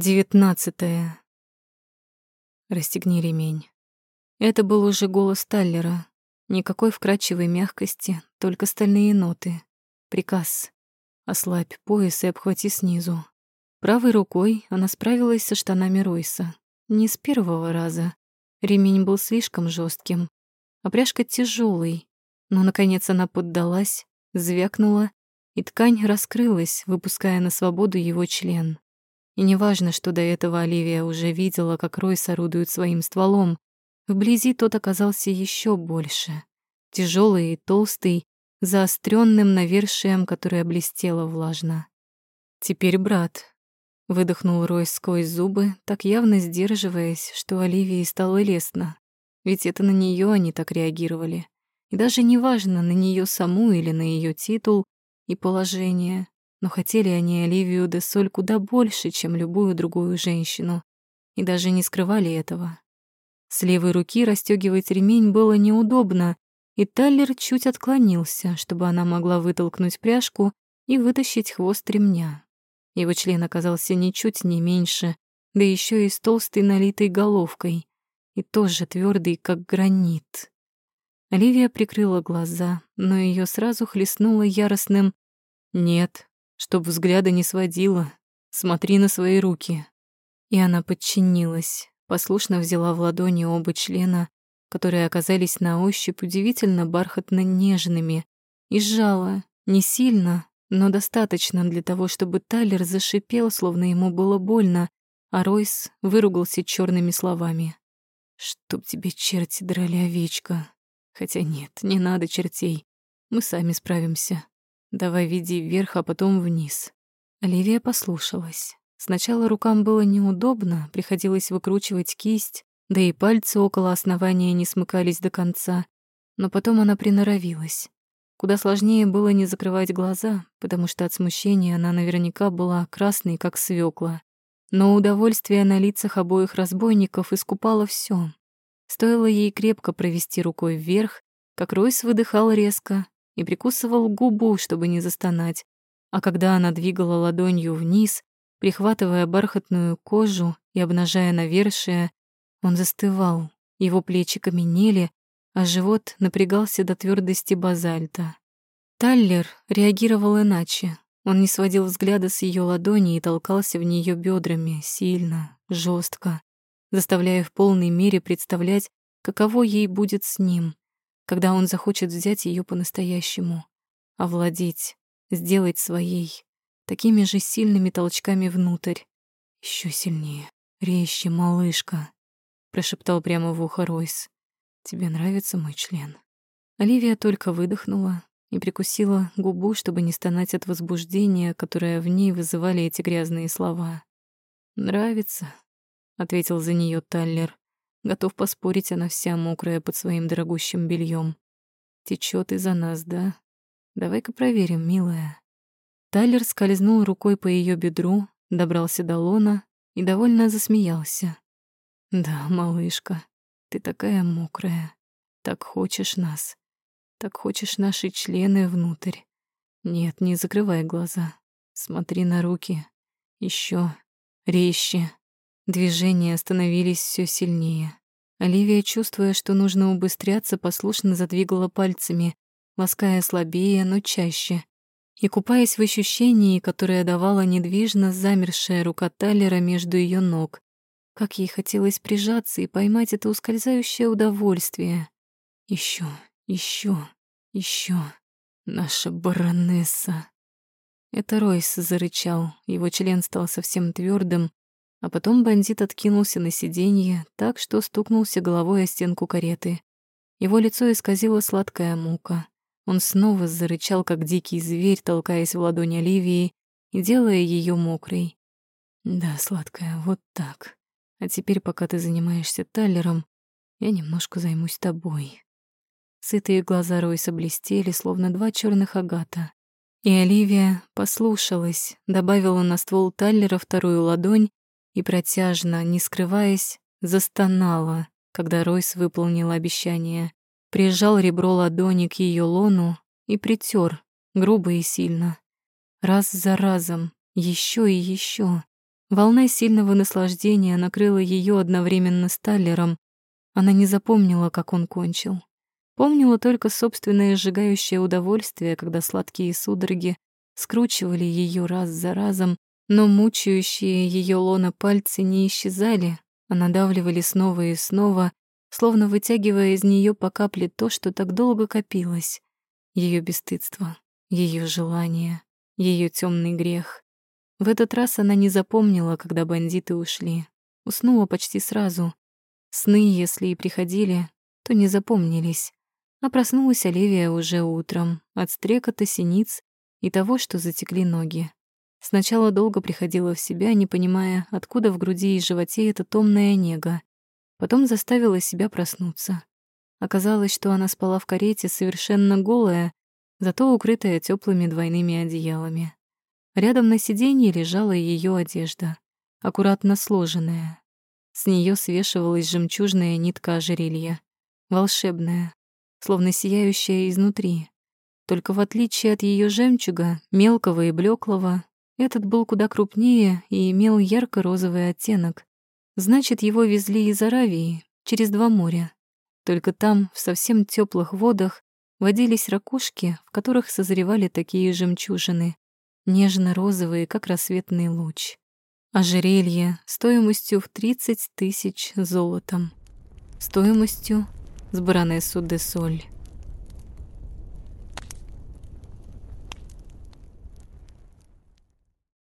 Девятнадцатое. Расстегни ремень. Это был уже голос Таллера. Никакой вкрадчивой мягкости, только стальные ноты. Приказ. Ослабь пояс и обхвати снизу. Правой рукой она справилась со штанами Ройса. Не с первого раза. Ремень был слишком жестким, а пряжка тяжелой. Но, наконец, она поддалась, звякнула, и ткань раскрылась, выпуская на свободу его член. И неважно, что до этого Оливия уже видела, как Ройс орудует своим стволом, вблизи тот оказался еще больше. Тяжелый и толстый, заостренным навершием, которое блестело влажно. «Теперь брат», — выдохнул Ройс сквозь зубы, так явно сдерживаясь, что Оливии стало лестно. Ведь это на нее они так реагировали. И даже неважно, на нее саму или на ее титул и положение, но хотели они Оливию де Соль куда больше, чем любую другую женщину, и даже не скрывали этого. С левой руки расстёгивать ремень было неудобно, и Таллер чуть отклонился, чтобы она могла вытолкнуть пряжку и вытащить хвост ремня. Его член оказался ничуть не меньше, да ещё и с толстой налитой головкой, и тоже твёрдый, как гранит. Оливия прикрыла глаза, но её сразу хлестнуло яростным «Нет, чтоб взгляда не сводила. Смотри на свои руки». И она подчинилась, послушно взяла в ладони оба члена, которые оказались на ощупь удивительно бархатно-нежными, и сжала, не сильно, но достаточно для того, чтобы Тайлер зашипел, словно ему было больно, а Ройс выругался черными словами. «Чтоб тебе черти драли овечка. Хотя нет, не надо чертей. Мы сами справимся. Давай веди вверх, а потом вниз. Оливия послушалась. Сначала рукам было неудобно, приходилось выкручивать кисть, да и пальцы около основания не смыкались до конца. Но потом она приноровилась. Куда сложнее было не закрывать глаза, потому что от смущения она наверняка была красной, как свекла. Но удовольствие на лицах обоих разбойников искупало все. Стоило ей крепко провести рукой вверх, как Ройс выдыхал резко, и прикусывал губу, чтобы не застонать. А когда она двигала ладонью вниз, прихватывая бархатную кожу и обнажая навершие, он застывал, его плечи каменели, а живот напрягался до твердости базальта. Таллер реагировал иначе. Он не сводил взгляда с ее ладони и толкался в нее бедрами, сильно, жестко, заставляя в полной мере представлять, каково ей будет с ним когда он захочет взять ее по-настоящему, овладеть, сделать своей, такими же сильными толчками внутрь. Еще сильнее, резче, малышка, прошептал прямо в ухо Ройс. Тебе нравится мой член? Оливия только выдохнула и прикусила губу, чтобы не стонать от возбуждения, которое в ней вызывали эти грязные слова. «Нравится», — ответил за нее Таллер. Готов поспорить, она вся мокрая под своим дорогущим бельем. Течет из-за нас, да? Давай-ка проверим, милая. Тайлер скользнул рукой по ее бедру, добрался до лона и довольно засмеялся. Да, малышка, ты такая мокрая. Так хочешь нас. Так хочешь наши члены внутрь. Нет, не закрывай глаза. Смотри на руки. Еще резче. Движения становились все сильнее. Оливия, чувствуя, что нужно убыстряться, послушно задвигала пальцами, лаская слабее, но чаще. И купаясь в ощущении, которое давала недвижно замершая рука Таллера между ее ног. Как ей хотелось прижаться и поймать это ускользающее удовольствие. Еще, еще, еще. Наша баронесса. Это Ройс зарычал, его член стал совсем твердым, а потом бандит откинулся на сиденье так, что стукнулся головой о стенку кареты. Его лицо исказило сладкая мука. Он снова зарычал, как дикий зверь, толкаясь в ладонь Оливии и делая ее мокрой. «Да, сладкая, вот так. А теперь, пока ты занимаешься Таллером, я немножко займусь тобой». Сытые глаза Ройса блестели, словно два черных агата. И Оливия послушалась, добавила на ствол Таллера вторую ладонь и протяжно, не скрываясь, застонала, когда Ройс выполнил обещание. Прижал ребро ладони к ее лону и притер, грубо и сильно. Раз за разом, еще и еще. Волна сильного наслаждения накрыла ее одновременно с Таллером. Она не запомнила, как он кончил. Помнила только собственное сжигающее удовольствие, когда сладкие судороги скручивали ее раз за разом, но мучающие ее лона пальцы не исчезали, а надавливали снова и снова, словно вытягивая из нее по капле то, что так долго копилось. Ее бесстыдство, ее желание, ее темный грех. В этот раз она не запомнила, когда бандиты ушли. Уснула почти сразу. Сны, если и приходили, то не запомнились. А проснулась Оливия уже утром от стрекота синиц и того, что затекли ноги. Сначала долго приходила в себя, не понимая, откуда в груди и животе эта томная нега. Потом заставила себя проснуться. Оказалось, что она спала в карете совершенно голая, зато укрытая теплыми двойными одеялами. Рядом на сиденье лежала ее одежда, аккуратно сложенная. С нее свешивалась жемчужная нитка ожерелья, волшебная, словно сияющая изнутри. Только в отличие от ее жемчуга, мелкого и блеклого, этот был куда крупнее и имел ярко-розовый оттенок. Значит, его везли из Аравии, через два моря. Только там, в совсем теплых водах, водились ракушки, в которых созревали такие жемчужины, нежно-розовые, как рассветный луч. Ожерелье стоимостью в 30 тысяч золотом. Стоимостью с баронессу де Соль.